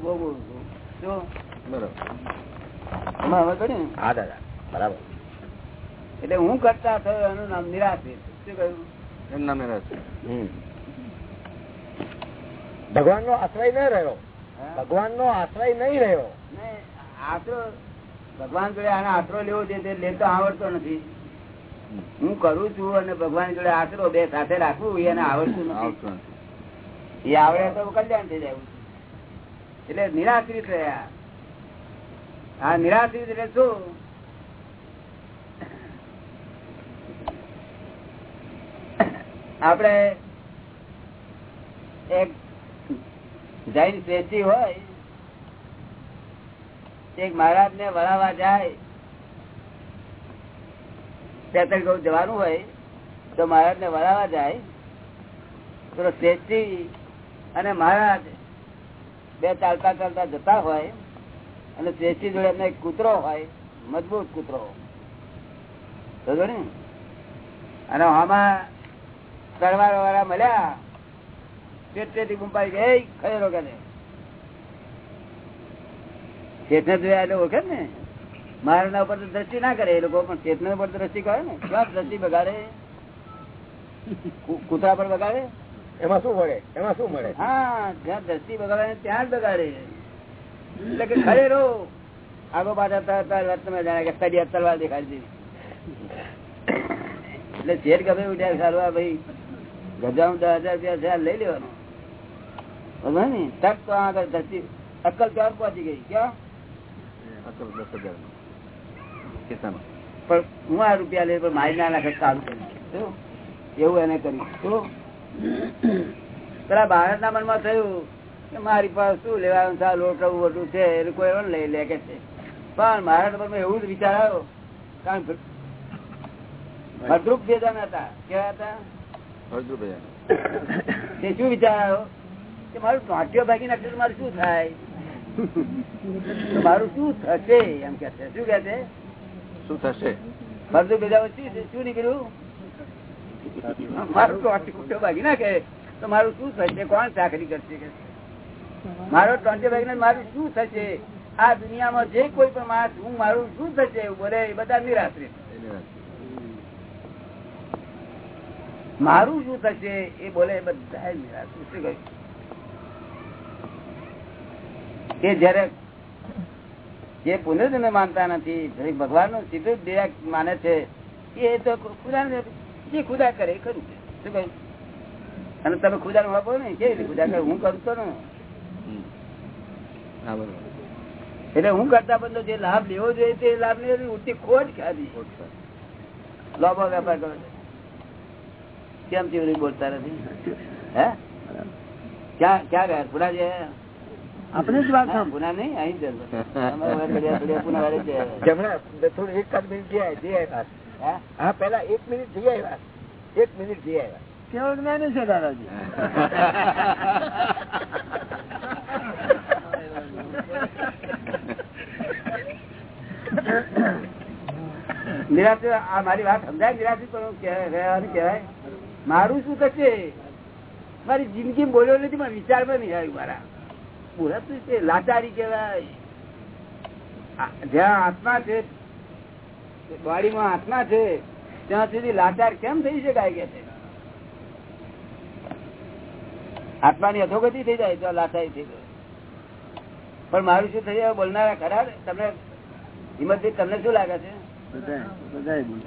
છું. હા દાદા. બરાબર. એટલે હું કરતા થયો એનું નામ નિરાશ્રિત શું કહ્યું? એમ નામે ભગવાન નો આશ્રય ન રહ્યો. ભગવાન નો આશ્રય નહીં રહ્યો. આશરો ભગવાન જોડે આને આશરો લેવો છે તે લેતો આવડતો નથી. હું કરું છું અને ભગવાન જોડે આશરો બે સાથે રાખવું એને આવડતું નથી. નથી. એ આવડે તો કલ્યાણ થઈ જાય. એટલે નિરાશ્રિત રહ્યા. આ નિરાશ્રિત એટલે શું? આપણે એક જૈન શ્રેષ્ઠી હોય, એક મહારાજ ને વળાવવા જાય તેતર ગૌ જવાનું હોય, તો મહારાજ ને વળાવવા જાય, તો શ્રેષ્ઠી અને મહારાજ બે ચાલતા ચાલતા જતા હોય અને શ્રેષ્ઠી જોડે એમને કૂતરો હોય, મજબૂત કૂતરો. અને આમાં તરવાર વાળા મળ્યા પેટેથી ગુંપાઈ ગઈ ખરેરો કે ચેતને જોયા એટલે ઓળખે ને. મારા ઉપર તો દ્રષ્ટિ ના કરે, એ લોકો પણ ચેતના ઉપર દ્રષ્ટિ કરે ને. ક્યાં દ્રષ્ટિ બગાડે? કૂતરા પર બગાડે? એમાં શું મળે? એમાં શું મળે? હા જ્યાં દ્રષ્ટિ બગાડે ત્યાં જ બગાડે. એટલે કે ખરે રહો. આગો પાછા તરત વાત તમે જાણે કે તળિયા તલવાર દેખાડી એટલે જેટ ગમે ઉઠ્યા સારું આ ભાઈ ગજામાં દસ હજાર રૂપિયા છે લઈ લેવાનો. બરોબર ને? તક તો આગળ ધરતી અક્કલ ક્યાં પહોંચી ગઈ. ક્યાં? દસ હજાર પણ હું આ રૂપિયા લઈ પણ મારી ના નાખે કામ કર્યું? એવું એને કર્યું. શું? પેલા ભારત ના મનમાં થયું કે મારી પાસે શું લેવાનું છે? લોટવું વોટું છે એટલે કોઈ એવા લઈ લે કે છે. પણ મારા મનમાં એવું જ વિચાર આવ્યો. કારણ કે ભદ્રુપ ભેદન હતા. કેવા હતા? તે શું વિચાર આવ્યો? કે મારું ટોંટીઓ ભાગી તો મારું શું થાય? મારું શું થશે? એમ કે છે. શું કે છે? શું થશે? બધું બધા શું નીકળ્યું? ભાગી નાખે તો મારું શું થશે? કોણ ચાકરી કરશે મારો ટોન્ટી ભાગી મારું શું થશે? આ દુનિયામાં જે કોઈ પણ માણસ, હું મારું શું થશે? એવું બોલે, એ બધા નિરાશ્રિત મારું શું થશે? એ બોલે, એ બધા નિરાશ્રિત કે જયારે જે પુનર્જન્મ માનતા નથી ભગવાનનું સીધું જ માને છે, એ તો ખુદા જે ખુદા કરે એ ખરું. શું કહ્યું અને તમે ખુદા નું વાપરો ને કેવી રીતે ખુદા કરે? હું કરતો ને. એટલે હું કરતા બંધો જે લાભ લેવો જોઈએ તે લાભ ને ઉઠતી ખોટ ખાધી. લોભો વેપાર કરો. કેમ ચીવડી બોલતા નથી? હે? ક્યાં ક્યાં ગયા? પુના જે આપણે જ વાત પુના નહીં અહીં જ પુના થોડી એકાદ મિનિટ જઈ જે આવ્યા. હે? પેલા એક મિનિટ જઈ આવ્યા. એક મિનિટ જઈ આવ્યા. કેવો જ્ઞાની છે દાદાજી? નિરાશ આ મારી વાત સમજાય નિરાશી પણ રહેવાનું કહેવાય. મારું શું થશે? મારી જિંદગી બોલ્યો નથી પણ વિચારમાં નહીં આવ્યું મારા. છે લાચારી કહેવાય. જ્યાં આત્મા છે બોડીમાં આત્મા છે ત્યાં સુધી લાચાર કેમ થઈ શકાય કે છે? આત્માની અધોગતિ થઈ જાય તો લાચારી થઈ જાય. પણ મારું શું થઈ જાય બોલનારા ખરા? તમને હિંમતભાઈ તમને શું લાગે છે.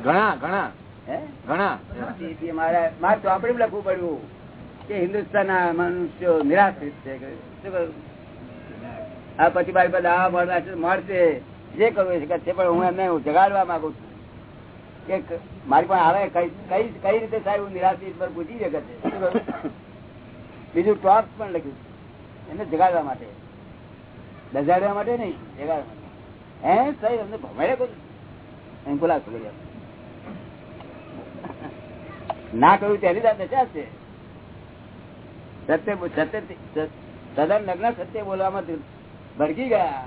ઘણા ઘણા. ઘણા. તેથી મારે મારે ચોપડી લખવું પડ્યું કે હિન્દુસ્તાન મનુષ્યો નિરાશ્રિત છે? આ પછી મારી પાસે આ મળશે જે કરવું એ છે, પણ હું એમને જગાડવા માંગુ છું. કે મારી પણ આવે, કઈ કઈ રીતે સાહેબ હું પર પૂછી શકે છે? બીજું ટોપ પણ લખ્યું એને જગાડવા માટે. દજાડવા માટે નહીં, જગાડવા માટે. હે અમને ભમાડે એમ ખુલાસો કરી ના કહ્યું તેની સાથે દશા છે સત્ય સત્ય સદન લગ્ન સત્ય બોલવામાં ભડકી ગયા.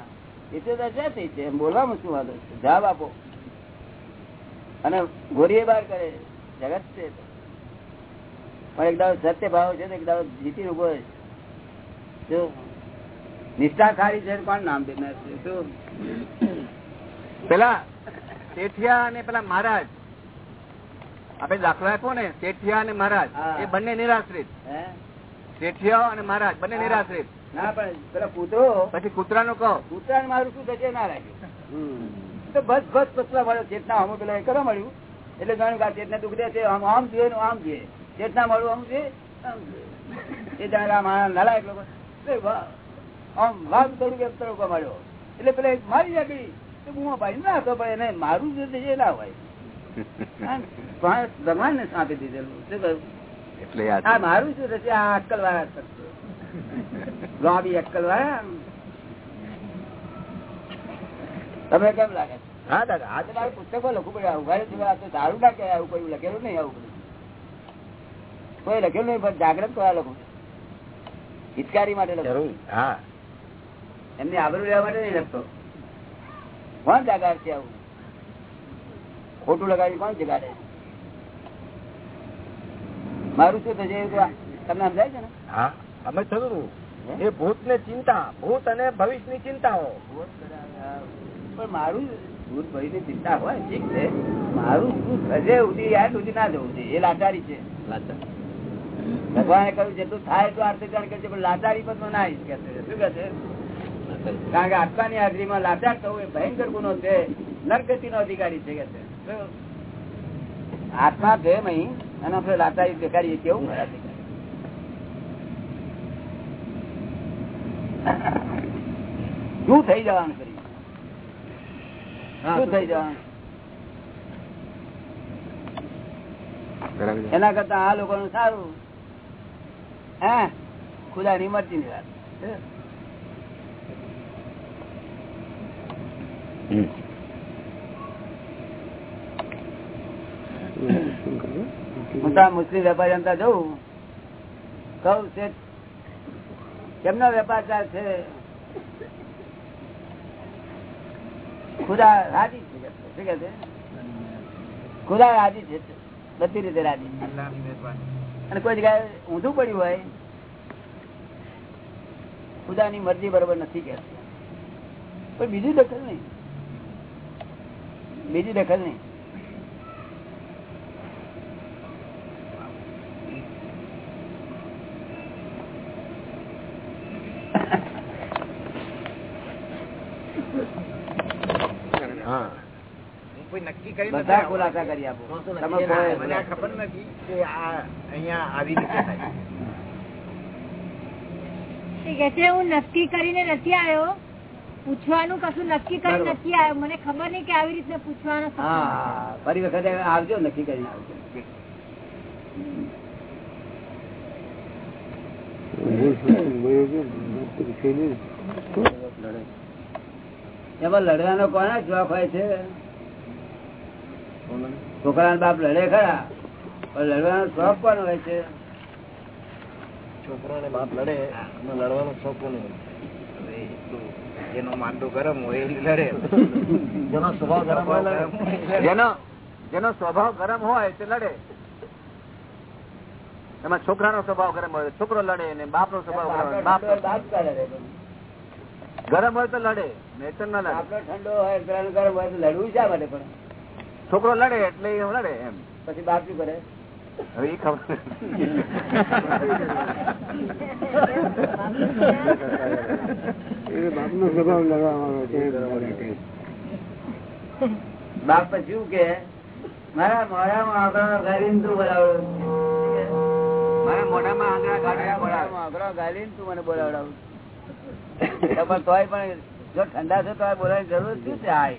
થઈ છે બોલવામાં શું વાંધો છે? જવાબ આપો. અને ઘોરીએ બાર કરે જગત છે પણ એક દાડો સત્ય ભાવ છે એક દાડો જીતી ઊભો છે. જો નિષ્ઠા છે કોણ નામ દેનાર છે? શું પેલા શેઠિયા અને પેલા મહારાજ. આપડે દાખલો આપો ને શેઠિયા અને મહારાજ. એ બંને નિરાશ્રિત. હે? શેઠિયા અને મહારાજ બંને નિરાશ્રિત. ના પણ પેલા કૂતરો. પછી કૂતરાનો કહો. કૂતરાને મારું શું થશે ના રાખ્યું તો બસ બસ પસલા મળ્યો. ચેતના હમું પેલા કરવા મળ્યું. એટલે જાણ્યું કે ચેતના દુઃખ દે છે આમ આમ જોઈએ ને આમ જોઈએ. ચેતના મળ્યું આમ જોઈએ આમ જોઈએ. એ જાણે માણસ નલાયક લોકો. આમ વાઘ તડું કે તડકો મળ્યો. એટલે પેલા એક મારી જાય તો ભાઈ પાડી ના હતો પણ એને મારું જે ના હોય. ભગવાન ને સાંભળી દીધેલું. શું કહ્યું એટલે આ મારું શું થશે? આ અક્કલ વાળા લોબી અક્કલ તમને કેમ લાગે? હા દાદા આ તો મારે પુસ્તકો લખવું પડે. આવું સારું ના કહેવાય આવું કોઈ લખેલું નહીં આવું બધું. કોઈ લખેલું નહીં પણ જાગ્રત કરવા લખું હિતકારી માટે લખું. હા. એમની આબરૂ લેવા માટે નહીં લખતો. કોણ જાગાડ છે આવું? ખોટું લગાવી કોણ જગાડે? મારું શું થશે? તમને સમજાય છે ને? હા અમે થયું એ ભૂત ને ચિંતા ભૂત અને ભવિષ્યની ચિંતાઓ પણ મારું ભૂત ભવિષ્યની ચિંતા હોય ઠીક છે. મારું શું થશે ઉધી યાર સુધી ના જવું છે એ લાચારી છે. ભગવાને કહ્યું જેટલું થાય એટલું આર્થિક જાણ કરશે પણ લાચારી પર ના આવી શકે છે. શું કહે છે? કારણ કે આત્માની હાજરીમાં લાચાર થવું એ ભયંકર ગુનો છે. નરગતિ નો અધિકારી છે કે છે. આત્મા છે નહીં અને આપણે લાચારી દેખાડીએ કેવું ખરાબ દેખાય શું થઈ જવાનું કરી શું થઈ જવાનું? એના કરતા આ લોકો નું સારું. હે? ખુદા ની મરજી ની વાત હું તો મુસ્લિમ વેપારી જઉં. કઉ છે કેમનો વેપાર છે ખુદા રાજી છે શું કે છે? ખુદા રાજી છે બધી રીતે રાજી. અને કોઈ જગ્યાએ ઊંધું પડ્યું હોય ખુદાની મરજી બરોબર નથી કે પણ બીજું દખલ નહીં. બીજી દખલ નહીં હા કોઈ નક્કી કરી બધા ખુલાસા કરી આપો. મને ખબર નથી કે આ અહીંયા આવી રીતે થાય છે. હું નક્કી કરીને નથી આવ્યો. પૂછવાનું કશું નક્કી કરી નથી આવ્યો. મને ખબર નહીં કે આવી રીતે પૂછવાનું હા ફરી વખતે આવજો નક્કી કરીને આવજો. એમાં લડવાનો કોના શોખ હોય છે? છોકરા બાપ લડે ખરા પણ લડવાનો શોખ કોનો હોય છે? છોકરો ને બાપ લડે લડવાનો શોખ કોને જેનો માંડો ગરમ હોય એ લડે. જેનો સ્વભાવ ગરમ હોય. જેનો જેનો સ્વભાવ ગરમ હોય તે લડે. એમાં છોકરાનો સ્વભાવ ગરમ હોય છોકરો લડે ને બાપનો સ્વભાવ બાપ બાપ બાપ. ગરમ હોય તો લડે નેચર ના લડે. ઠંડો હોય ગરમ હોય તો લડવું શા માટે પણ? છોકરો લડે એટલે એ લડે એમ. પછી બાપ શું કરે? હવે એ ખબર બાપનો સ્વભાવ લગાવવાનો છે બાપ પછી કે? મારા મોઢામાં આંગળા ગાળીને તું બોલાવડો. મારા મોઢામાં બોલાવે. મોઢામાં આંગળા ગાળીને તું મને બોલાવડાવું. પણ તોય પણ જો ઠંડા છે તો બોલાવવાની જરૂર શું છે? આ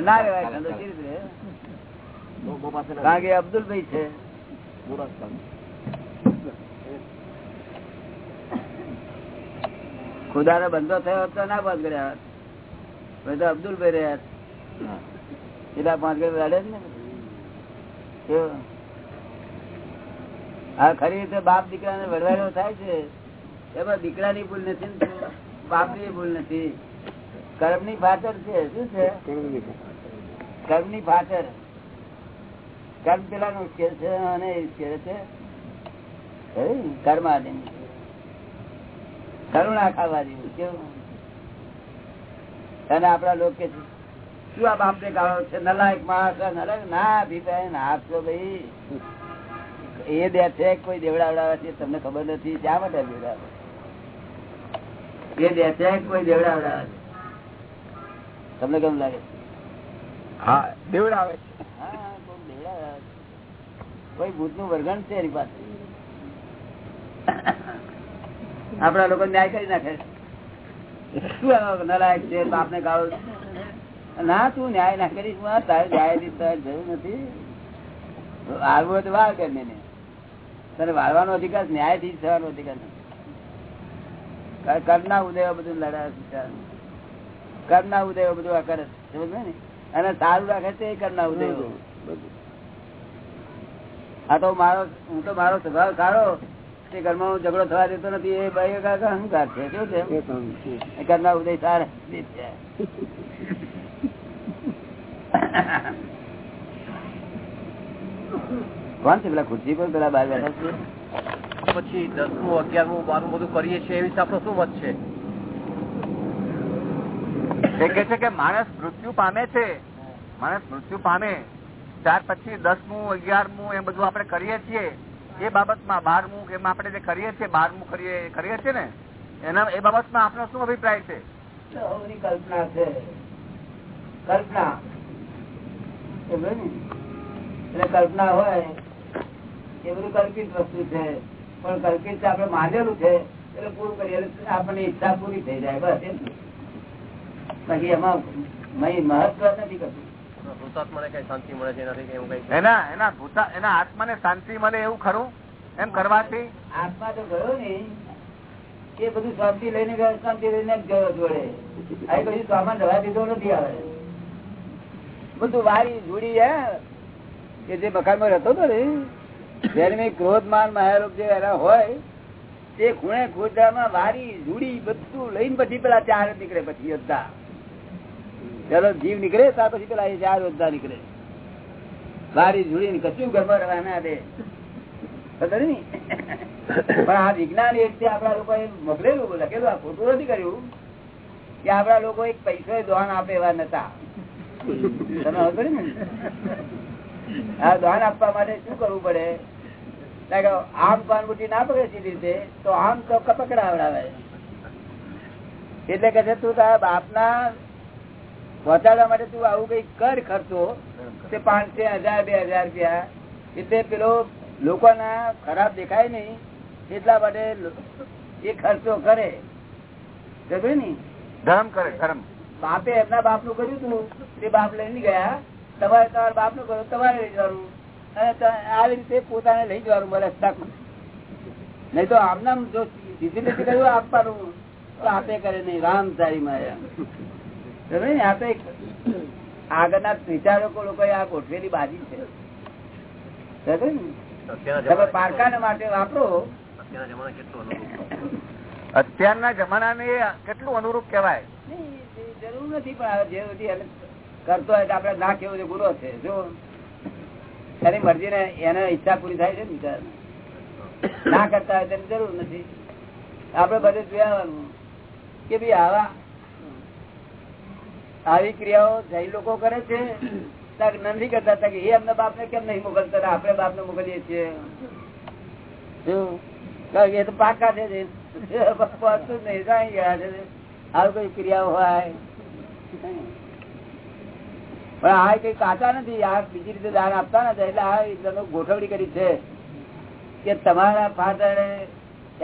ના. કારણ કે અબ્દુલ ભાઈ છે ખુદા સ્થળ. બંધો થયો તો ના બંધ કર્યા તો અબ્દુલભાઈ રહ્યા છે. એટલા પાંચ લડે જ ને હા ખરી રીતે બાપ દીકરા ને વડવાડો થાય છે એમાં દીકરાની ભૂલ નથી ને બાપની ભૂલ નથી કર્મની ફાચર છે શું છે? કર્મની ફાચર કર્મ પેલા ઉશ્કેર છે અને એ છે કર્મ આદિ કરુણા ખાવા જેવું કેવું અને આપડા લોકો શું આ બાપ ને ગાળો છે? નલાયક માણસ નલાયક? ના અભિપ્રાય ના આપશો ભાઈ. એ દે છે કોઈ દેવડાવડાવે છે તમને ખબર નથી. ત્યાં માટે દેવડાવે? એ દે છે કોઈ દેવડાવડાવે છે. તમને કેમ લાગે? હા કોઈ ભૂતનું વર્ગણ છે એની પાસે? આપડા લોકો ન્યાય કરી નાખે. શું નલાયક છે બાપ ને ગાળો ના તું ન્યાય ના કરીશ તારે ન્યાયાધીશ તારે જરૂર નથી. વાળવું હોય તો વાળ કર ને તને વાળવાનો અધિકાર ન્યાયાધીશ થવાનો અધિકાર નથી. કર- કરના ઉદય બધું લડા કરના ઉદય બધું આ કરે છે. સમજ ને? અને સારું રાખે છે એ કરના ઉદય આ તો મારો હું તો મારો સ્વભાવ સારો. કે ઘરમાં હું ઝઘડો થવા દેતો નથી એ ભાઈ કાકા અહંકાર છે. શું છે કરના ઉદય સારા. કોણ છે પેલા ખુરશી પર પેલા બાર બેઠા છે? પછી દસમું અગિયારમું બારમું બધું કરીએ છીએ એવી આપણો શું મત છે? એ કે છે કે માણસ મૃત્યુ પામે છે. માણસ મૃત્યુ પામે. ત્યાર પછી દસમું, અગિયારમું એ બધું આપણે કરીએ છીએ. એ બાબતમાં બારમું એમાં આપણે જે કરીએ છીએ, બારમું કરીએ કરીએ છીએ ને, એના એ બાબતમાં આપનો શું અભિપ્રાય છે? કલ્પના છે. કલ્પના. એટલે કલ્પના હોય, એ બધું કલ્પિત વસ્તુ છે. પણ કલ્પિત આપણે માનેલું છે. એટલે પૂરું કરીએ. આપણને ઈચ્છા પૂરી થઈ જાય. બસ એમ. બાકી એમાં મહી મહત્વ નથી કરતું. એના એના એના આત્માને શાંતિ મળે એવું ખરું? એમ કરવાથી? આત્મા તો ગયો ને એ બધું શાંતિ લઈને ગયો શાંતિ લઈને ગયો જોડે. આ કશું સામાન રવા દીધો નથી આવે બધું વારી જોડી હે કે જે મકાનમાં રહેતો હતો ને જેની ક્રોધ માન માયારોપ જે એના હોય તે ખૂણે ખોજામાં વારી જોડી બધું લઈને પછી પેલા ચાર નીકળે પછી યોદ્ધા પેલો જીવ નીકળે, ત્યાર પછી પેલા એ ચાર યોદ્ધા નીકળે. વારી જોડી કશું ગરબા રહેવા ના દે? પણ આ વિજ્ઞાન છે આપડા લોકો મોકલેલું લખેલું આ ખોટું નથી કર્યું? કે આપડા લોકો એક પૈસો દોન આપે એવા નતા. તમે ખબર ને આ દાન આપવા માટે શું કરવું પડે? આમ પાનબુટી ના પકડે સીધી રીતે, તો આમ પકડાવડાવે એટલે કે છે, તું તારા બાપના પહોંચાડવા માટે તું આવું કઈ કર ખર્ચો તે પાંચસો હજાર બે હજાર રૂપિયા. એટલે પેલો લોકોના ખરાબ દેખાય નહીં એટલા માટે એ ખર્ચો કરે. ધર્મ કરે ધર્મ. બાપે એમના બાપનું કર્યું તું તે બાપ લઈને ગયા. તમારે તમારા બાપનું કર્યું તમારે લઈ જવાનું. અને આવી રીતે પોતાને લઈ જવાનું મારે નહીં તો આમનામ જો રીતે કર્યું આપવાનું. તો આપે કરે નહીં. રામ સારી માયા? આ તો એક આગળના વિચારકો લોકો આ ગોઠવેલી બાજી છે. તમે પારકાને માટે વાપરો. અત્યારના જમાનાને કેટલું અનુરૂપ કહેવાય? જરૂર નથી પણ જે બધી કરતો હોય તો આપડે ના કેવું ગુનો છે. જો એની મરજી ને એને ઈચ્છા પૂરી થાય છે ને. ના કરતા હોય તેની જરૂર નથી. આપડે બધે જોવાનું કે ભાઈ આવા આવી ક્રિયાઓ જૈન લોકો કરે છે? નથી કરતા તાક એ અમને બાપ ને કેમ નહીં મોકલતા? આપડે બાપ ને મોકલીએ છીએ. કે એ તો પાકા છે આવી કોઈ ક્રિયાઓ હોય? પણ આ કઈ કાચા નથી. આ બીજી રીતે દાન આપતા નથી. એટલે આ એકદમ ગોઠવણી કરી છે કે તમારા ફાધર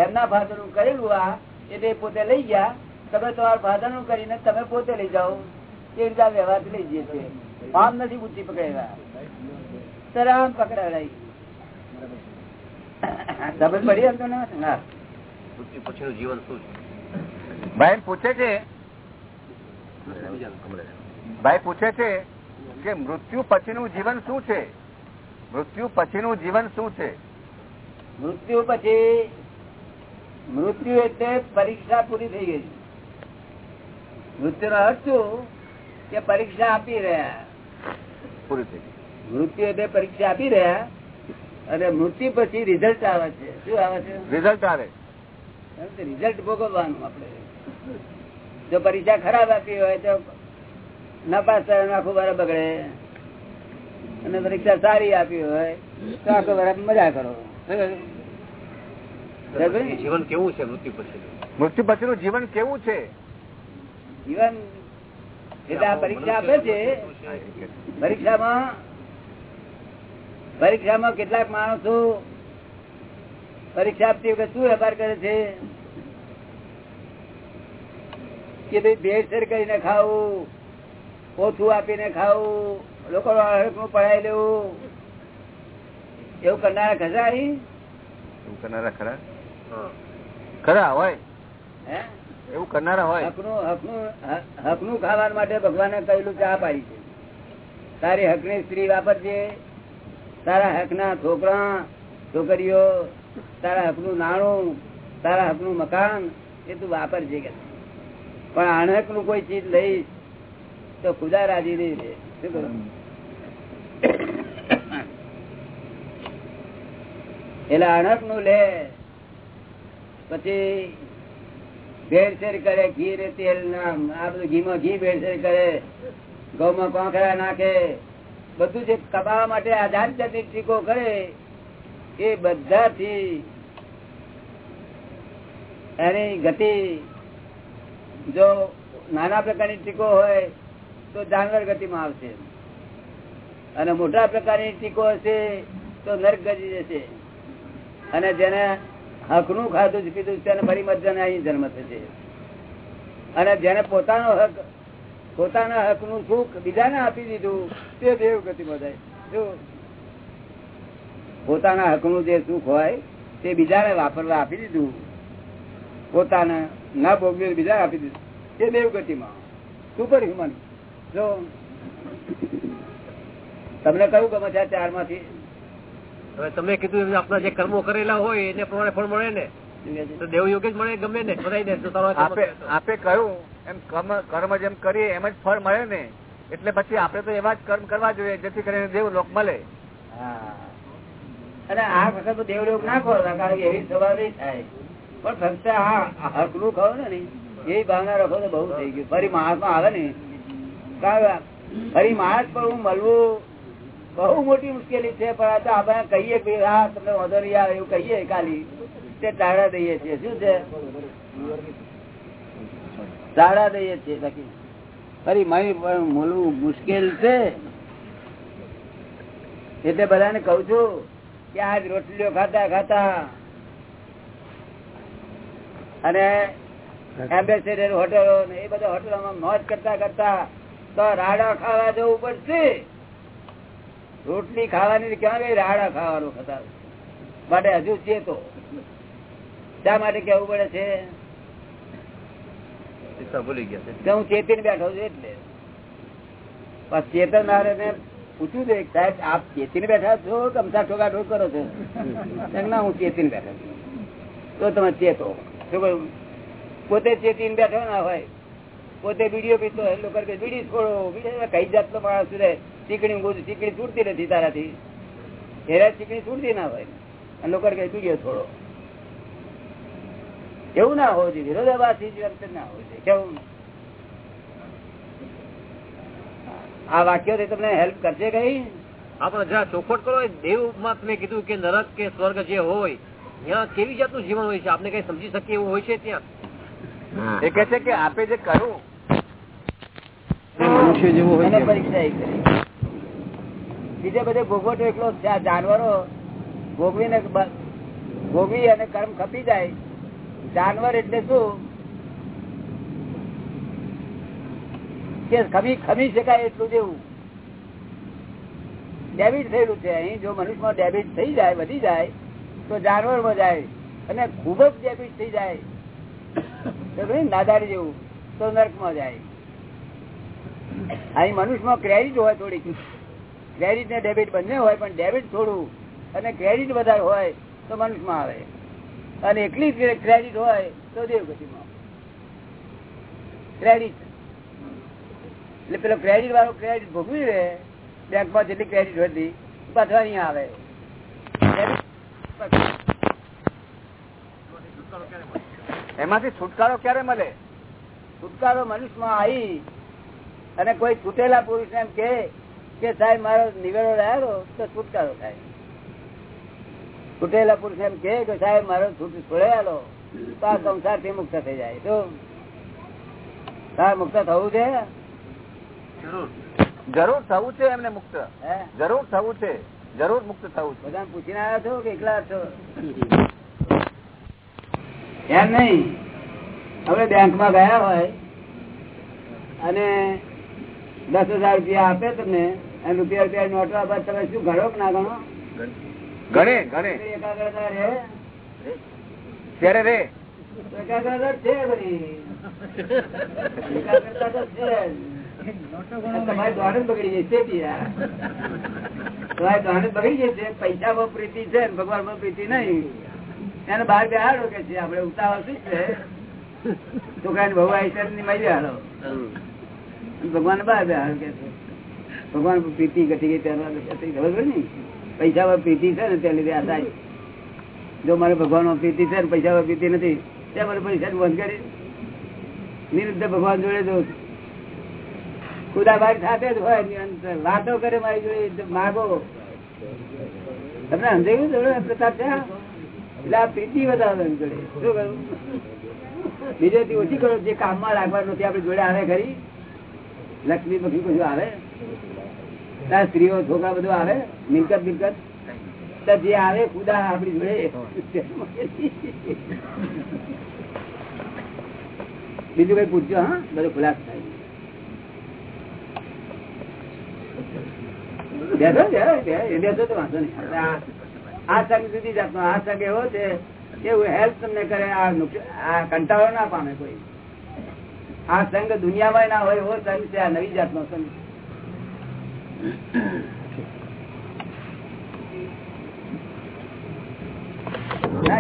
એમના ફાધરનું કરેલું આ એટલે પોતે લઈ ગયા. તમે તમારા ફાધરનું કરીને તમે પોતે લઈ જાઓ. એ રીતે આ વ્યવહાર લઈ જઈએ છીએ. આમ નથી બુદ્ધિ પકડેલા ત્યારે આમ પકડાડાઈ સમજ પડી એમ તો ના હા ભાઈ પૂછે છે ભાઈ પૂછે છે કે મૃત્યુ પછીનું જીવન શું છે? મૃત્યુ પછીનું જીવન શું છે? મૃત્યુ પછી મૃત્યુ એટલે પરીક્ષા પૂરી થઈ ગઈ. મૃત્યુ નો અર્થ શું? કે પરીક્ષા આપી રહ્યા. પૂરી થઈ મૃત્યુ એટલે પરીક્ષા આપી રહ્યા અને મૃત્યુ પછી રિઝલ્ટ આવે છે. શું આવે છે? રિઝલ્ટ આવે. રિઝલ્ટ ભોગવવાનું આપણે. જો પરીક્ષા ખરાબ આપી હોય તો નપાસ આખું બરાબર બગડે. અને પરીક્ષા સારી આપી હોય તો આખું બરાબર મજા કરો. બરાબર જીવન કેવું છે મૃત્યુ પછી? મૃત્યુ પછીનું જીવન કેવું છે? જીવન એટલે આ પરીક્ષા આપે છે. પરીક્ષામાં પરીક્ષામાં કેટલાક માણસો પરીક્ષા આપતી વખતે શું વેપાર કરે છે? કે ભાઈ ભેળસેળ કરીને ખાવું ઓછું આપીને ખાવું લોકો નું પડાવી લેવું. એવું કરનારા ખરા એવું કરનારા ખરા? ખરા હોય. હે? એવું કરનારા હોય. હકનું હકનું ખાવા માટે ભગવાને કહેલું ચા પાડી છે. તારી હકની સ્ત્રી વાપરજે. તારા હકના છોકરા, છોકરીઓ, તારા હકનું નાણું, તારા હકનું મકાન એ તું વાપરજે કે. પણ અણહકનું કોઈ ચીજ લઈશ તો ખુદા રાજી નહીં રહે. શું કરું એટલે અણહકનું લે. પછી ભેળસેળ કરે ઘી રે તેલ ના આ બધું ઘીમાં ઘી ભેળસેળ કરે, ઘઉંમાં કોંકરા નાખે. બધું જે કપાવવા માટે આધાર જાતની ટીકો કરે, એ બધાથી એની ગતિ. જો નાના પ્રકારની ટીકો હોય, તો જાનવર ગતિમાં આવશે. અને મોટા પ્રકારની ટીકો હશે, તો નર્ક ગતિ જશે. અને જેને હકનું ખાધું પીધું તેને ફરી મધ્યને અહીં જન્મ થશે. અને જેને પોતાનો હક, પોતાના હકનું સુખ બીજાને આપી દીધું, તે દેવ ગતિમાં જાય જો પોતાના જે સુખ હોય, તે બીજાને વાપરવા આપી દીધું, પોતાને ના ભોગવી બીજા આપી દીધું, તે દેવ ગતિમાં સુપર હ્યુમન જો તમને કયું ગમે છે ચારમાંથી હવે તમે કીધું આપણા જે કર્મો કરેલા હોય એને પ્રમાણે ફળ મળે ને? તો દેવ યોગ્ય જ મળે ગમે ને? બધાને જો આપે કહ્યું એમ કર્મ કર્મ જેમ કરીએ એમ જ ફળ મળે ને? એટલે પછી આપડે તો એવા જ કર્મ કરવા જોઈએ જેથી કરીને દેવ લોક મળે. હા. અને આ વખત તો દેવલોક ના ખોરો કારણ કે એવી સ્વભાવ નહીં થાય. પણ ફક્ત આ હકલું ખાવ ને એ ભાવના રાખો તો બહુ થઈ ગયું. ફરી માણસમાં આવે ને? ફરી પણ હું મળવું બહુ મોટી મુશ્કેલી છે, પણ આ તો આપણે કહીએ કે હા તમને વાંધો નહીં આવે એવું કહીએ ખાલી. તે ટાળા દઈએ છીએ. શું છે? ટાળા દઈએ છીએ, બાકી. ફરી મારી મળવું મુશ્કેલ છે. એટલે બધાને કઉ છું કે આજ રોટલીઓ ખાતા ખાતા અને એમ્બેસેડર હોટલો એ બધા હોટલોમાં મોજ કરતા કરતા તો રાડા ખાવા જવું પડશે. રોટલી ખાવાની ક્યાં ગઈ? રાડા ખાવાનું ખતા. માટે હજુ છે તો. શા માટે કેવું પડે છે? ભૂલી ગયા હું ચેતીને બેઠો છું એટલે. પણ ચેતનારે ને પૂછ્યું છે સાહેબ આપ ચેતીને બેઠા છો કે અમથા ઠોકા ઠોક કરો છો? ના હું ચેતીને બેઠો છું. તો તમે ચેતો. શું કહ્યું? પોતે ચેતીને બેઠો ના હોય. પોતે બીડીઓ પીતો હોય લોકો કે બીડી છોડો બીડી કઈ જાતનો માણસ રે ચીકણી ગુજ ચીકણી છૂટતી નથી તારાથી. હેરા ચીકણી છૂટતી ના હોય. અને લોકો કે બીડીઓ છોડો. એવું ના હોવું જોઈએ. વિરોધાભાસી ના હોવું જોઈએ. કેવું? આ વાક્યો તમને હેલ્પ કરશે કઈ? આપણે જરા ચોખવટ કરો. દેવમાં તમે કીધું કે નરક કે સ્વર્ગ જે હોય ત્યાં કેવી જાતનું જીવન હોય છે? આપણે કઈ સમજી શકીએ એવું હોય છે ત્યાં? એ કે છે કે આપે જે કહ્યું મનુષ્ય જેવો હોય. પરીક્ષા બીજે બધે ભોગવટો આ જાનવરો ભોગવીને ભોગવી અને કર્મ ખપી જાય. જાનવર એટલે શું? કે ખમી ખમી શકાય એટલું જેવું. ડેબિટ થયેલું છે. અહીં જો મનુષ્યમાં ડેબિટ થઈ જાય વધી જાય તો જાનવરમાં જાય અને ખૂબ જ ડેબિટ થઈ જાય. તો નાદારી જેવું. તો નર્કમાં જાય. અહીં મનુષ્યમાં ક્રેડિટ હોય થોડીક. ક્રેડિટ ને ડેબિટ બંને હોય પણ ડેબિટ થોડું અને ક્રેડિટ વધારે હોય તો મનુષ્યમાં આવે. અને એટલી ક્રેડિટ હોય તો દેવગતિમાં ક્રેડિટ એટલે પેલો ક્રેડિટ વાળો ક્રેડિટ ભોગવી રહે બેંકમાં જેટલી ક્રેડિટ હતી પાછળ અહીંયા આવે. એમાંથી છુટકારો ક્યારે મળે? છુટકારો મનુષ્યમાં આવી અને કોઈ છૂટેલા પુરુષ એમ કે સાહેબ મારો નિવેડો રહ્યો તો છુટકારો થાય. છૂટેલા પુરુષ એમ કે કે સાહેબ મારો છૂટ છોડેલો તો આ સંસારથી મુક્ત થઈ જાય. તો તાર મુક્ત થવું છે? જરૂર. થવું છે એમને મુક્ત. જરૂર થવું છે. જરૂર મુક્ત થવું છે. બધા પૂછીને આવ્યા છો કે એકલા છો? એમ નહીં. હવે બેંકમાં ગયા હોય અને દસ હજાર રૂપિયા આપે તમને અને રૂપિયા રૂપિયા નોટો આપે તમે શું ગણો ના ગણો ગણે ગણે એકાગ્રતા રે ત્યારે રે. એકાગ્રતા છે બધી. એકાગ્રતા તો છે તમારી દોડ બગડી જશે. તમારી દોડ બગડી જશે. પૈસામાં પ્રીતિ છે ને ભગવાનમાં પ્રીતિ નહીં. એને બહાર બેહાડો કે છે આપડે ઉતાવળ શું છે? છોકરાની બહુ આઈસરની મજા બેહાડો ભગવાન ભગવાન પ્રીતિ ઘટી ગઈ ત્યારે ને? પૈસા પર પ્રીતિ છે ને ત્યાં લીધે આ જો મારે ભગવાન પ્રીતિ છે ને પૈસા પર પ્રીતિ નથી, ત્યાં મારે પૈસા બંધ કરી નિરુદ્ધ ભગવાન જોડે જો ખુદાબાગ સાથે જ હોય વાતો કરે મારી જોડે માગો. તમને સમજાયું જોડે પ્રતાપ છે? એટલે આ પ્રીતિ વધારે શું કરું? બીજેથી ઓછી કરો, જે કામમાં લાગવાનું નથી આપડે જોડે આવે ખરી. લક્ષ્મી બક્ષ્મી કશું આવે? ત્યાં સ્ત્રીઓ, છોકરા બધું આવે? મિલકત મિલકત? જે આવે ખુદા આપડી જોડે. બીજું કઈ પૂછજો, હા? બધું ખુલાસ થાય. આ- સંઘ જુદી આ સંઘ એવો છે, કે હેલ્પ તમને કરે આ કંટાળો ના પામે કોઈ. આ સંઘ દુનિયામાં ના હોય એવો સંઘ છે આ નવી જાતનો સંઘ.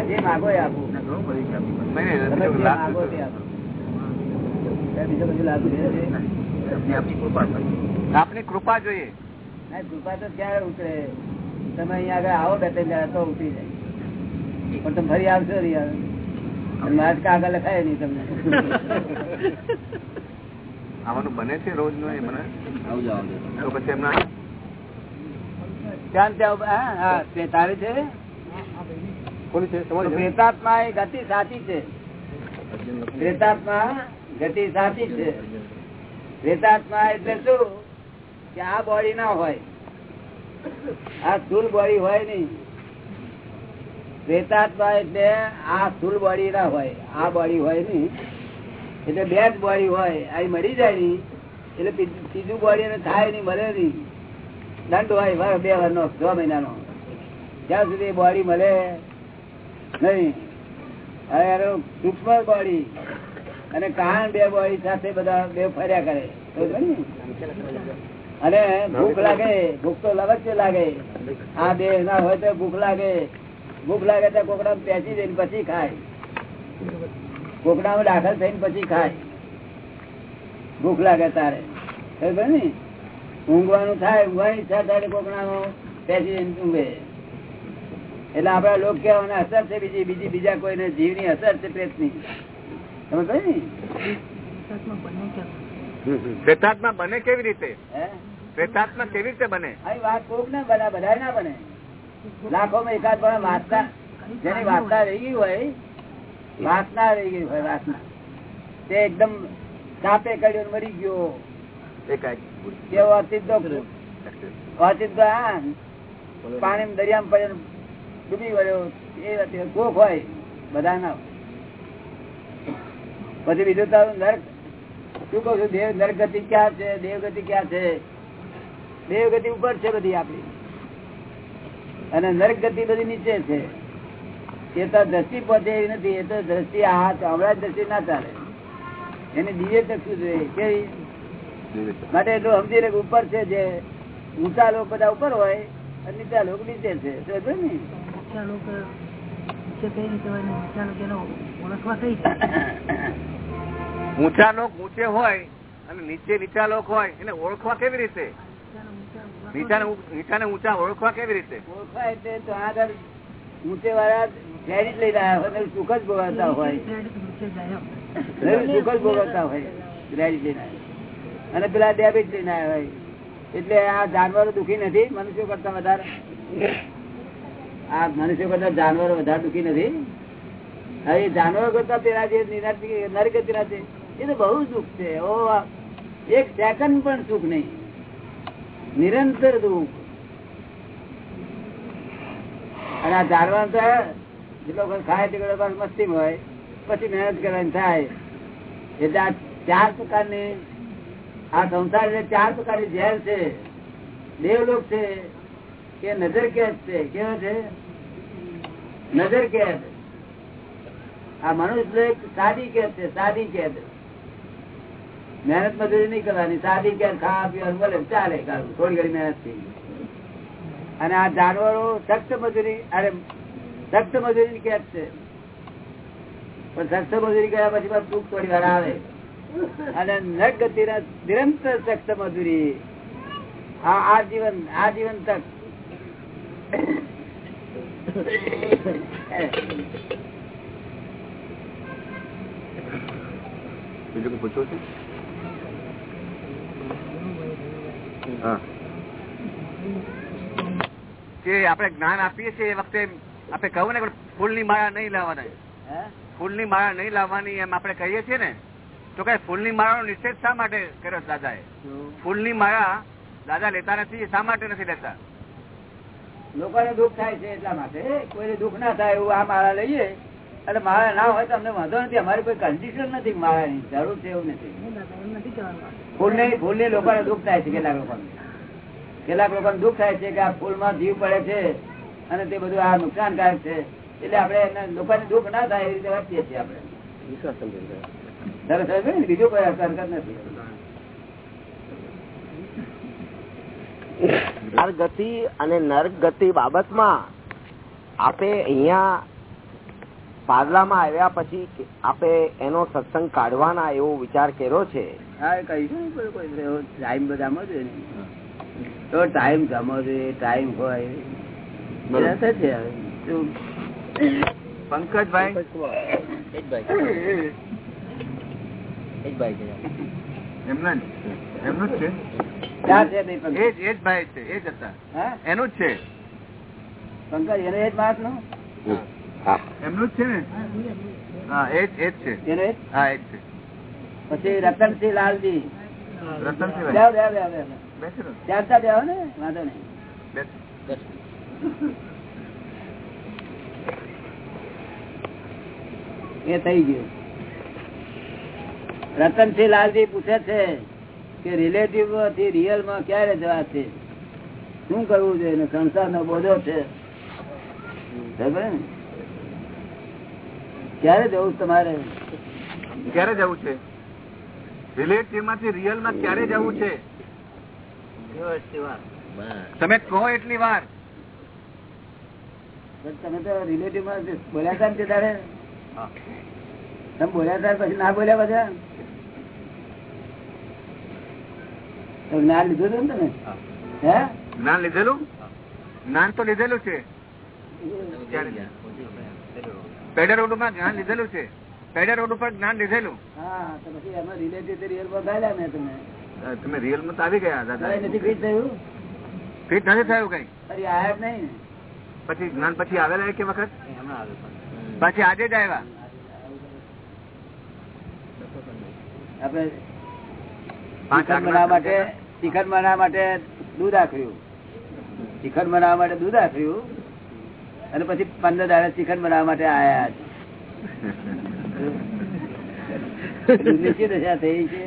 જે માગો એ આપું. તમે જે માગો તે આપું. બીજો બધું લાગુ છે. આપની કૃપા જોઈએ. ના, કૃપા તો ક્યારે ઉતરે? તમે અહીંયા આગળ આવો બે ત્રણ તો ઉતરી જાય. પણ તમે ફરી આવશો નહીં આવે અને કાગળ લખાય નહીં તમને. આવાનું બને છે રોજનું એ મને? તો પછી એમના ત્યાં ત્યાં તારે છે? પ્રેતાત્મા એ ગતિ સાચી છે. પ્રેતાત્મા ગતિ સાચી છે. પ્રેતાત્મા એટલે શું? કે આ બોડી ના હોય. આ સ્થુલ બોડી હોય નહીં. પ્રેતાત્મા એટલે આ સ્થુલ બોડી ના હોય, આ બોડી હોયની એટલે બે જ બોડી હોય, આ મરી જાય ની એટલે ત્રીજું બોડી થાય નહીં મળે નહીં. દંડ હોય વર બે વર્ષનો છ મહિનાનો. જ્યાં સુધી બોડી મળે નહીં. સૂક્ષ્મ બોડી અને કાન બે બોડી સાથે બધા બે ફર્યા કરે. અને ભૂખ લાગે, ભૂખ તો અવશ્ય લાગે. આ બે ના હોય તો ભૂખ લાગે. ભૂખ લાગે તો કોકડા પેસી જઈને પછી ખાય. કોકડામાં દાખલ થઈને પછી ખાય. ભૂખ લાગે તારે. ખબર ને? ઊંઘવાનું થાય ઊંઘવાની ઈચ્છા થાય કોકડામાં પેસી જઈને ઊંઘે. એટલે આપડા લોક કેવાને અસર છે બીજી બીજી બીજા કોઈને જીવની અસર છે પ્રેતની તમે કહ્યું ને? પ્રેતાત્મા બને કેવી રીતે? હે? પ્રેતાત્મા કેવી રીતે બને? વાત કોક ના બને બધા ના બને. લાખો માં એકાદ પણ વાસના જેની વાસના રહી ગઈ હોય વાસના રહી ગઈ હોય વાસના તે એકદમ સાપે કર્યો મરી ગયો. કેવો અતિદ્ધો અતિદ્ધો હા પાણી દરિયામાં પડ્યો ડૂબી ગયો. એ કોક હોય બધા ના પછી બીજું તારું નર્ક. શું કઉ છું? દેવ નર્ક ગતિ ક્યાં છે? દેવ ગતિ ક્યાં છે? દેવ ગતિ ઉપર છે બધી આપડી અને નરક ગતિ બધી નીચે છે. એ તો દ્રષ્ટિ પહોંચે એવી નથી એ તો દ્રષ્ટિ આ હમણાં દ્રષ્ટિ ના ચાલે. એને દિવ્ય ચક્ષુ જોઈએ કેવી માટે એટલું સમજી લે ઉપર છે જે ઊંચા લોકો બધા ઉપર હોય અને નીચા લોકો નીચે છે. સમજો ને? ઊંચા લોક ઊંચે હોય અને નીચે નીચા લોક હોય એને ઓળખવા કેવી રીતે? નીચા નીચા ને ઊંચા ઓળખવા કેવી રીતે? સુખ સુખ અને પેલા ડેબિટ લઈને આવ્યા હોય. એટલે આ જાનવરો દુખી નથી, મનુષ્યો કરતા વધારે. આ મનુષ્યો કરતા જાનવરો વધારે દુખી નથી. હવે જાનવરો કરતા પેલા જે નરગતિના છે એ તો બહુ દુઃખ છે. એક સેકન્ડ પણ સુખ નહીં. નિરંતર દુઃખ અને આ જાણવા જેટલો ખાય તેટલો મસ્તી હોય, પછી મહેનત કરવાની થાય. એટલે આ ચાર પ્રકારની, આ સંસાર એટલે ચાર પ્રકારની ઝેર છે. દેવલોક છે. કે નજર કેદ છે. કેવો છે? નજર કેદ. આ મનુષ્ય સાદી કેદ છે, સાદી કેદ. મહેનત મજૂરી નહીં કરવાની. સાદી કે ખાવા પીવાનું બોલે ચાલે થોડી ઘણી મહેનત થઈ અને આ જાનવરો સખ્ત મજૂરી, અરે સખ્ત મજૂરી કેદ છે. પણ સખ્ત મજૂરી કર્યા પછી પણ દુઃખ થોડી વાર આવે. અને નગ નિરંતર સખ્ત મજૂરી. આ આજીવન આજીવન તક. બીજું પૂછવું છે? કે આપણે જ્ઞાન આપીએ છીએ એ વખતે આપણે કહું ને ફૂલની માળા નહીં લાવવાના. ફૂલની માળા નહીં લાવવાની એમ આપણે કહીએ છીએ ને તો કઈ ફૂલની માળા નો નિષેધ શા માટે કર્યો દાદા એ ફૂલની માળા દાદા લેતા નથી શા માટે નથી લેતા? લોકોને દુઃખ થાય છે એટલા માટે કોઈને દુઃખ ના થાય એવું આ માળા લઈએ. અને માળા ના હોય તો અમને વાંધો નથી અમારી કોઈ કન્ડિશન નથી માળાની જરૂર છે એવું નથી. ફૂલને ફૂલને લોકોને દુઃખ થાય છે કેટલાક લોકોને. કેટલાક લોકોને દુઃખ થાય છે કે આ ફૂલમાં જીવ પડે છે અને તે બધું આ નુકસાનકારક છે. એટલે આપણે એને લોકોને દુઃખ ના થાય એ રીતે વાંચીએ છીએ આપણે? બીજું કોઈ હરકત નથી. નર ગતિ અને નર્ક ગતિ બાબતમાં આપે અહિયાં પાર્લામાં આવ્યા પછી આપે એનો સત્સંગ કાઢવાના એવો વિચાર કર્યો છે? ટાઈમ બધામાં જ તો ટાઈમ જમો જોઈએ ટાઈમ હોય. બધા થશે હવે. શું? પંકજભાઈ. એમના એમનું જ છે? છે? એ જ ભાઈ છે એ જ હતા. હા? એનું જ છે. પંકજ એને એ જ માણસ નો? એમનું જ છે ને? હા એ જ છે? હા એ છે. પછી રતનસિંહ લાલજી. ને? વાંધો નહીં. એ થઈ ગયું. રતનસિંહ લાલજી પૂછે છે કે રિલેટિવથી રિયલમાં ક્યારે જવા છે? શું કરવું જોઈએ? સંસાર નો બોધો છે ને? ક્યારે જવું તમારે? ક્યારે જવું છે? રિલેટિવમાંથી રિયલમાં ક્યારે જવું છે? તમે કહો એટલી વાર. તમે તો રિલેટિવમાં બોલ્યા હતા ને તમે બોલ્યા હતા પછી ના બોલ્યા બધા? જ્ઞાન લીધેલું ને તમે? હે? જ્ઞાન લીધેલું? જ્ઞાન તો લીધેલું છે. પેડર રોડમાં જ્ઞાન લીધેલું છે. પેડર રોડ ઉપર જ્ઞાન લીધેલું. તમે રિયલમાં આવી ગયા નથી ફિટ થયું? ફિટ નથી થયું કઈ? આયા નહીં પછી જ્ઞાન પછી આવેલા એક વખત? પછી આજે જ આવ્યા? પાંચ ચિકન બનાવવા માટે ચિકન બનાવવા માટે દૂધ આખર્યું. ચિકન બનાવવા માટે દૂધ આખર્યું. અને પછી પંદર દાડા ચિકન બનાવવા માટે આયા થઈ છે.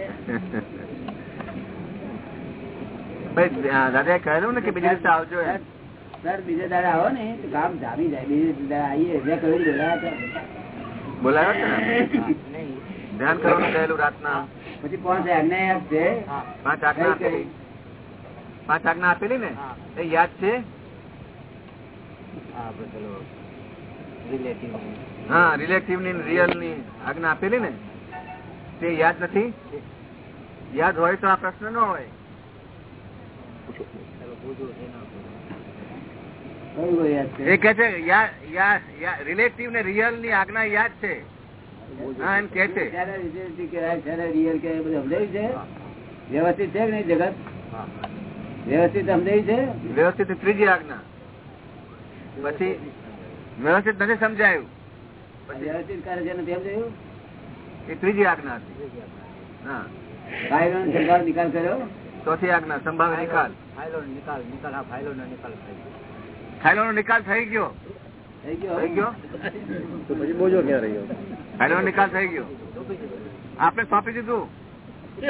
સર બીજે દાડે આવો ને તો કામ જામી જાય. બીજે દાડે આવીએ જે કહ્યું બોલાયા બોલાયો ધ્યાન કરવાનું કહેલું રાતના. પછી પાંચ આજ્ઞા આપ છે? પાંચ આજ્ઞા? આપેલી. પાંચ આજ્ઞા આપેલી ને? એ યાદ છે? હા રિલેટિવની રિયલની આજ્ઞા આપેલી ને? તે યાદ નથી? યાદ હોય તો આ પ્રશ્ન ન હોય. છે? એ કે છે રિલેટિવ ને રિયલની આજ્ઞા યાદ છે. હા એમ કે વ્યવસ્થિત છે કે નહીં જગત? વ્યવસ્થિત સમજાય છે? વ્યવસ્થિત ત્રીજી આજ્ઞા. પછી વ્યવસ્થિત નથી સમજાયું. વ્યવસ્થિત કરે નથી સમજાયું એ ત્રીજી આજ્ઞા હતી. હા. ફાઇલો નો નિકાલ કર્યો? ચોથી આજ્ઞા સંભાવે નિકાલ. ફાઇલો નિકાલ નિકાલ હા ફાઇલો નો નિકાલ ફાઇલો નો નિકાલ થઈ ગયો. થઈ ગયો? થઈ ગયો? તો પછી બોજો ક્યાં રહ્યો? ફાઇલો નિકાલ થઈ ગયો. આપણે સોંપી દીધું. તો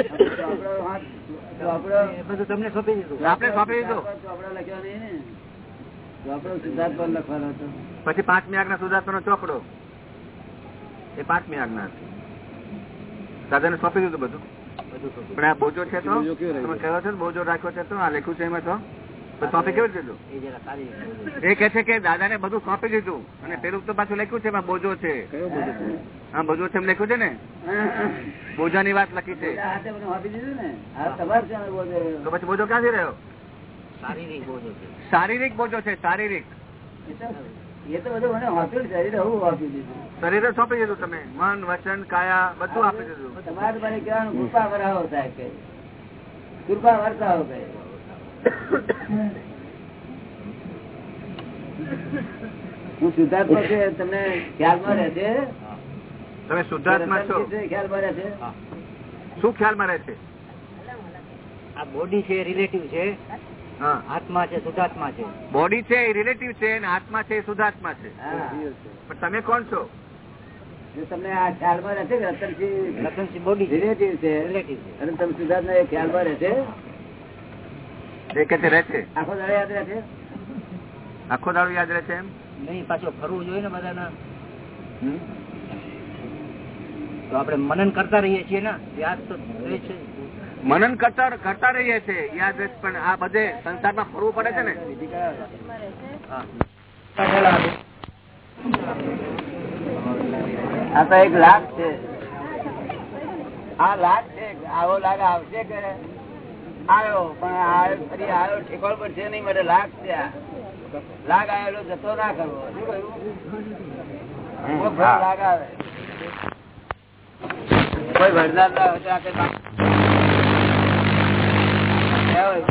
આપણો હાથ તો આપણો એ બધું તમને સોંપી દીધું. આપણે સોંપી દીધું. તો લખ્યો નહીં ને. પછી પાંચમી આજ્ઞા સુધાર્થનો ચોપડો. એ પાંચમી આજ્ઞા હતી દાદાને સોંપી દીધું બધું? પણ આ બોજો છે તો? બોજો તમે કહ્યો છે ને બોજો રાખ્યો છે તો? આ લખ્યું છે એમાં તો? સોંપી કેવું દીધું? એ કે છે કે દાદાને બધું સોંપી દીધું. અને પેલું તો પાછું લખ્યું છે એમાં બોજો છે. બોજો? હા બોજો છે એમ લખ્યું છે ને? બોજાની વાત લખી છે. ને. તો પછી બોજો ક્યાંથી રહ્યો? શારીરિક બોજો છે. શારીરિક એ તો બધું મને આપ્યું શરીર હું આપી દીધું શરીરે સોંપી દીધું તમે. મન વચન કાયા બધું આપી દીધું. તમારે મને કહેવાનું કૃપા વરાવો સાહેબ કે. કૃપા વર્તાવો હું શુદ્ધાત્મા છે તમને ખ્યાલમાં રહે છે? તમે શુદ્ધાત્મા છો. ખ્યાલમાં રહે છે? શું ખ્યાલમાં રહે છે? આ બોડી છે રિલેટિવ છે. આત્મા છે શુદ્ધાત્મા છે. બોડી છે એ રિલેટિવ છે અને આત્મા છે એ શુદ્ધાત્મા છે. પણ તમે કોણ છો? તમને આ ખ્યાલમાં રહેશે કે રતનસિંહ રતનસિંહ બોડી છે. રિલેટિવ છે. રિલેટિવ અને તમે શુદ્ધાત્મા એ ખ્યાલમાં આખો દાડો યાદ રહે છે આખો દાડો યાદ રહે એમ? નહીં પાછો ફરવું જોઈએ ને બધાના. તો આપણે મનન કરતા રહીએ છીએ ને? યાદ તો રહે છે. મનન કરતા કરતા રહીએ છે યાદ રહે પણ આ બધે સંસારમાં ફરવું પડે છે ને? આ તો એક લાભ છે. આ લાભ છે આવો લાગ આવશે કે આવ્યો પણ આ ફરી આવ્યો ઠેકોળ પર છે નહીં મારે લાગ છે આ. લાગ આવેલો જતો ના કરવો. શું કહ્યું? લાગ આવે. કોઈ વરદાન ના હોય Hello.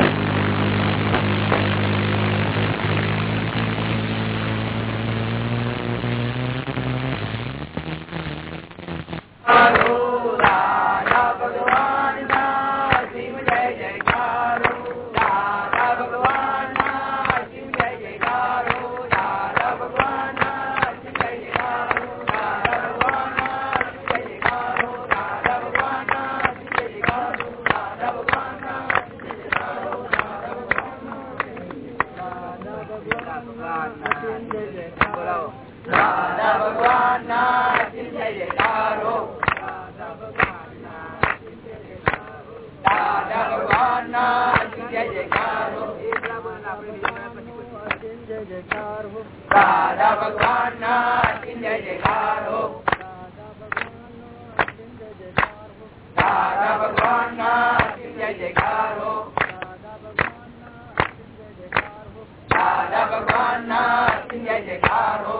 તો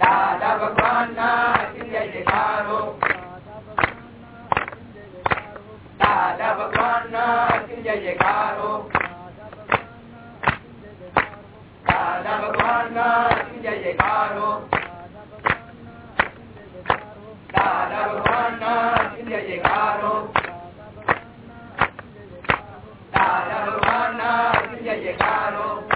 આ કઈ બા- ક્યાં હોય? દાદા ગરીમાં બોલવાનું કે કંટાળો આવતો દાદા થોડી વાર બોલજે બેન હા? તું બોલવા લાગી ને હા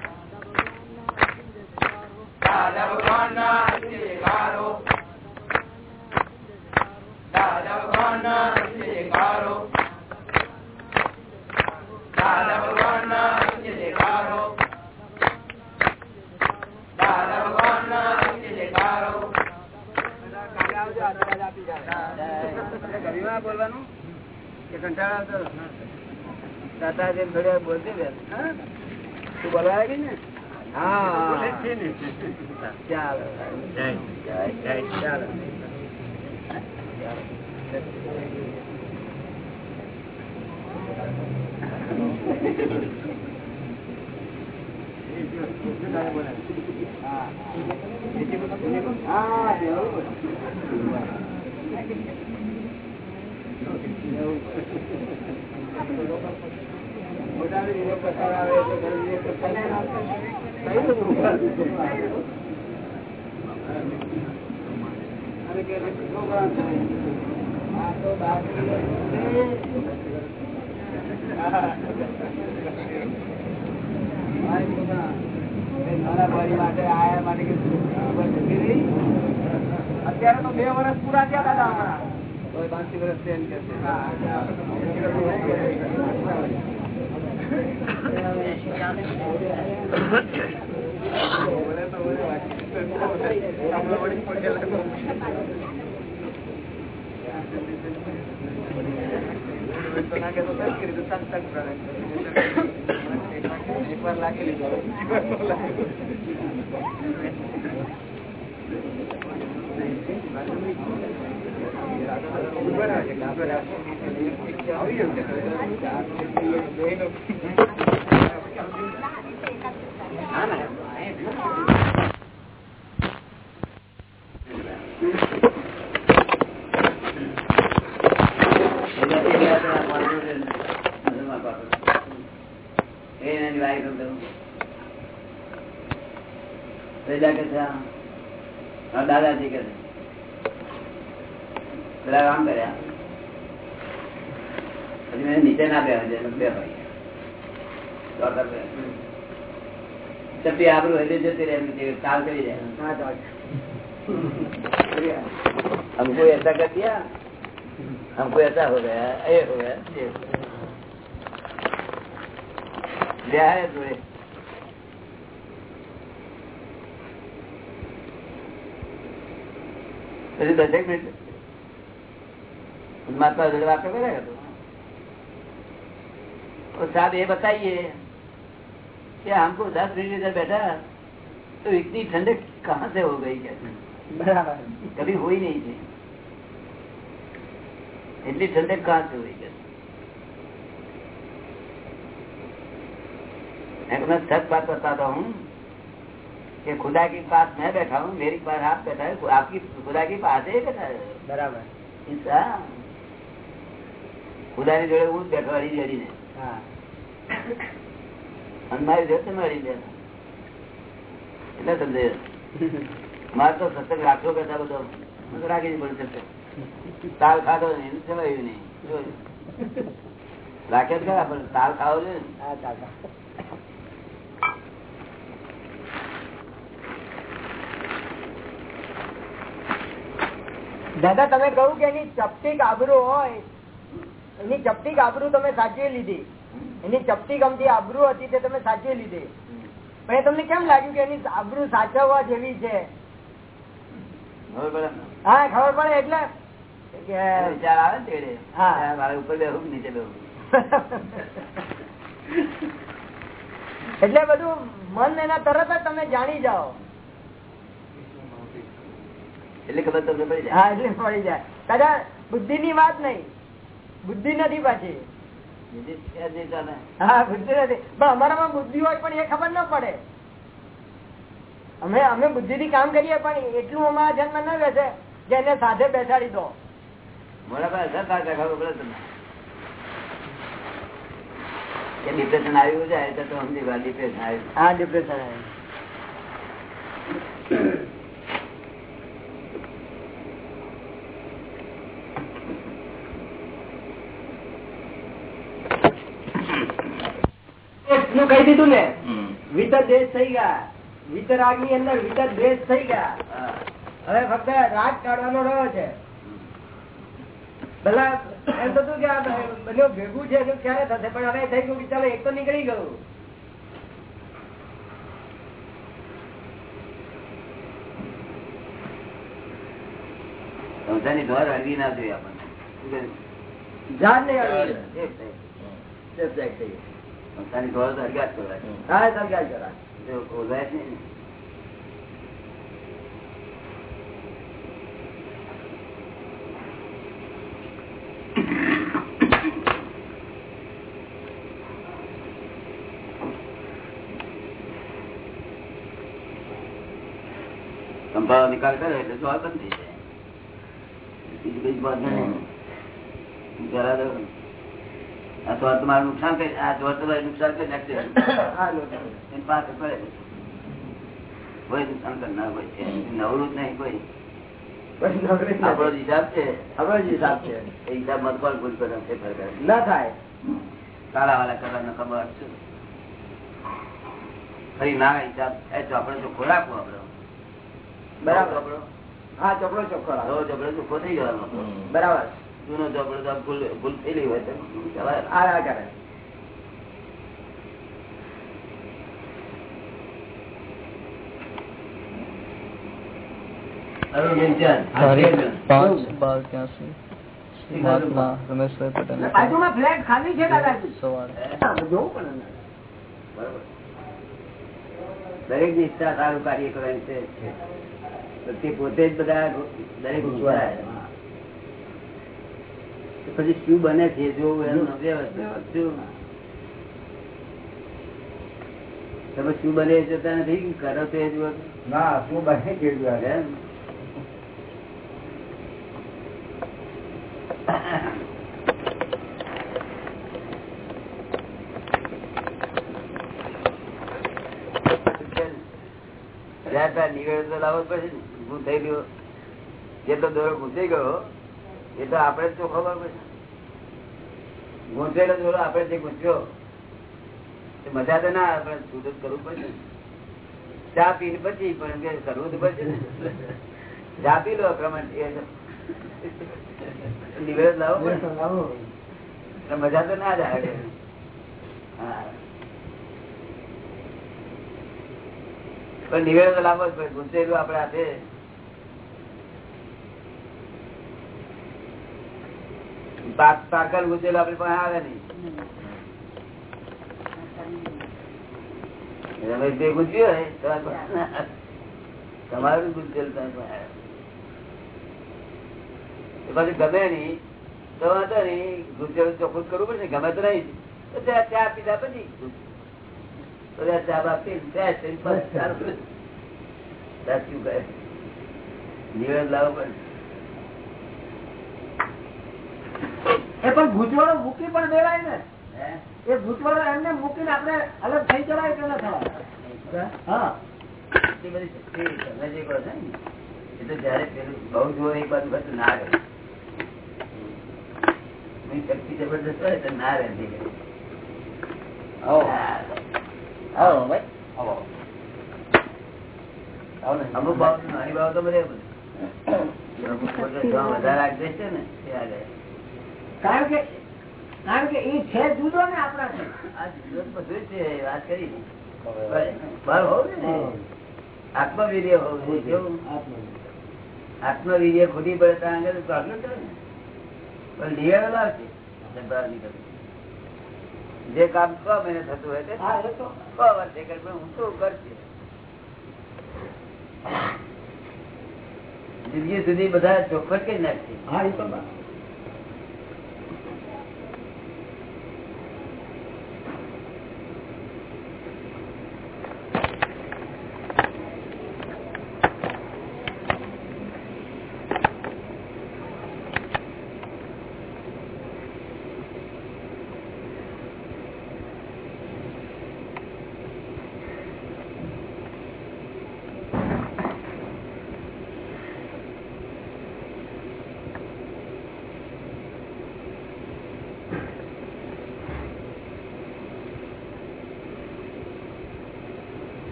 બોલવાનું? કે કંટાળા દાદા જેમ થોડી બોલતી બેન. તું બોલાવી ને જતી રહી. અત્યારે તો બે વર્ષ પૂરા થયા દાદા અમારા. તો પાંચથી વર્ષ છે એમ કે એક વાર લાગી લીધો દાદાજી કે કામ કર્યા. નીચે ના બેવા દે બે ભાઈ ચોથા બે. ચપટી આબરૂ હજી જતી રહે એમ કે કાલ કરી જાય हमको ऐसा कर दिया हमको ऐसा हो गया ये हो गया ये हो गया। ले आए जोड़े પછી દસેક મિનિટ માતા જોડે વાતો કર્યા तो साहब ये बताइए कि हमको दस डिग्री इधर बैठा तो इतनी ठंडक कहाँ से हो गई कहते बराबर। कभी हुई नहीं थी। इतनी ठंडक कहाँ से हुई कहते मैं सच बात बताता हूँ कि खुदा के पास मैं बैठा हूँ मेरी पास आप बैठा है आपकी खुदा के पास है बैठा है। बराबर। खुदा ने जोड़े ऊँच बैठवाड़ी जड़ी ने हाँ। અને મારી સમજે મારે તો સત્સંગ તાલ ખાધો રાખે જ દાદા, તમે કહ્યું કે એની ચપટી આબરૂ હોય. એની ચપટી આબરૂ તમે સાચવી લીધી. એની ચપટી ગમતી આબરૂ હતી તે તમે સાચવી લીધી. પણ એ તમને કેમ લાગ્યું કે એની આબરૂ સાચવવા જેવી છે? હા ખબર પડે એટલે? વિચાર આવે ને હા. ઉપર બેહવું નીચે બેહવું એટલે બધું મન એના તરત જ તમે જાણી જાઓ. એટલે ખબર તમને પડી જાય? હા એટલે પડી જાય. કદાચ બુદ્ધિ ની વાત નહીં. બુદ્ધિ નથી પાછી. હા બુદ્ધિ નથી પણ અમારામાં બુદ્ધિ હોય પણ એ ખબર ના પડે. અમે અમે બુદ્ધિ થી કામ કરીએ પણ એટલું અમારા જન્મ ન બેસે કે એને સાથે બેસાડી દો. ડિપ્રેશન આવ્યું જાય તો સમજી ડિપ્રેશન આવ્યું હા ડિપ્રેશનનું કહી દીધું ને? વિતર દેશ થઈ ગયા. વિતરાગની અંદર વિતર દેશ થઈ ગયા. હવે ફક્ત રાગ કાઢવાનો રહ્યો છે. પેલા એમ થતું કે આ બધું ભેગું છે એનું ક્યારે થશે? પણ હવે થઈ ગયું કે ચાલો એક તો નીકળી ગયું. સંસારની ધોર હળવી ના જોઈએ આપણને. શું નહીં. એ થાય. Just like that. સંસારની ધોર તો હળગાટ કરાય. હા સમજાય જરા જો નહીં. સંભાવ નિકાલ કરે એટલે જો બંધ થઈ જાય બીજી કઈ વાત નહીં જરા તો તમારું નુકસાન કરી આ જો તમારે નુકસાન કરી નાખશે એની પાસે પડે કોઈ નુકસાન કરનાર હોય છે નવરું જ નહીં કોઈ. બસ નવરી જ આપણો હિસાબ છે. આપણો હિસાબ છે. એ હિસાબ કોણ ભૂલ કરે છે ફેર કરે. ન થાય. કાળા વાળા કરવાનો ખબર છે. ફરી ના હિસાબ થાય તો આપણે ચોખ્ખો રાખવો આપણો બરાબર. આપણો હા ચોપડો ચોખ્ખો રાખો. ચોપડો ચોખ્ખો થઈ જવાનો બરાબર. જૂનો ચોપડો તો ભૂલ ભૂલ થયેલી હોય તો ચલાવે. આ આ કરે અરુણબેન ચાંદ. તારીખ પાંચ બાર ત્યાંસી શ્રી મહાત્મા રમેશભાઈ પટેલ બાજુમાં ફ્લેટ ખાલી છે દાદાજી સવારે હા, જોવું પડે ને. બરોબર. દરેક ની ઈચ્છા સારું કાર્ય કરવાની છે તો તે પોતે જ બધા દરેક ઈચ્છા તો પછી શું બને છે જોવું એનું તમે શું બને એ જોતા નથી? કરો તો એ જુઓ ના શું બને છે તો લાવવો જ પડશે ને. ઊભું થઈ ગયો. જેટલો દોરો ઘૂસી ગયો એ તો આપણે જ ચોખ્ખો પડશે ઘૂંચેલો દોરો આપણે જે ઘૂંચ્યો મજા તો ના આવે પણ છૂટ કરવું પડશે? ચા પી પછી પણ કે કરવું તો પડશે. ચા પી લો ક્રમણ નિવેદ લાવો. એટલે મજા તો ના જ આવે. હા. પણ નિવેદ તો લાવવો જ પડે. ગુંચેલું આપડે હાથે પાકલ ગુંચેલું આપડે પણ આવે નહીં. રમેશ ભાઈ હોય ગમે તો નહીં ગુંચેલું ચોખ્ખું કરવું પડશે, ગમે તો નહીં. તો ત્યાં ચા પીધા પછી. ચા બાપી ત્યાં શું કરે? નિવેદ લાવવું પડે. એ પણ ભૂતવાળો મૂકી પણ દેવાય ને. એ ભૂતવાળો એમને મૂકીને આપણે અલગ થઈ જવાય કે ન થવાય હા. બધી એ તો જયારે પેલું બહુ જોર એક બાજુ હોય. તો ના રહે એની શક્તિ જબરદસ્ત હોય તો ના રહે આવો ભાઈ અમુક બાબત નાની બાબતો તો બધા વધારે આગળ છે ને તે આગળ. કારણ કે કારણ કે એ છે જુદો ને આપણાથી. વાત કરી. આત્મવીર્ય હોવું જોઈએ. કેવું? આત્મવીર્ય. ખોટી પડે આગળ તો આગળ પણ નિવેડો લાવશે જે કામ છ મહિને થતું હોય તે હા છ વર્ષે કરે પણ હું શું કરશે. જિંદગી સુધી બધા ચોખ્ખટ કરી નાખશે. હા એ તો બા-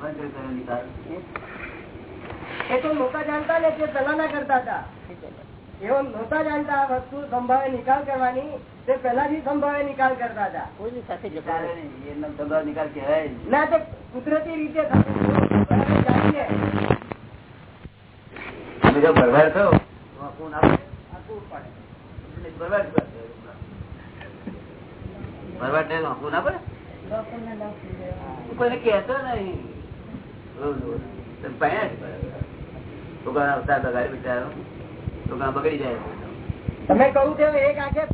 બંધ કરો નિકાલ. એ તો લોકો જાણતા ને તે પેલા ના કરતા હતા એવો નહોતા જાણતા આ વસ્તુ સંભાવે નિકાલ કરવાની તે પહેલાથી સંભાવે નિકાલ કરતા હતા. નિકાલ કહેવાય ના તો કુદરતી રીતે થતું. બરાબર જાણીએ. તમે જો ભરવાડ છો તો આખું ભરવાડ શું કરે? ભરવાડ ને આખું ના પડે કોઈને કહેતો નહીં. અવતાર બગાડી બિચારો. છોકરા બગડી જાય. તમે કહું તેમ એક આંખે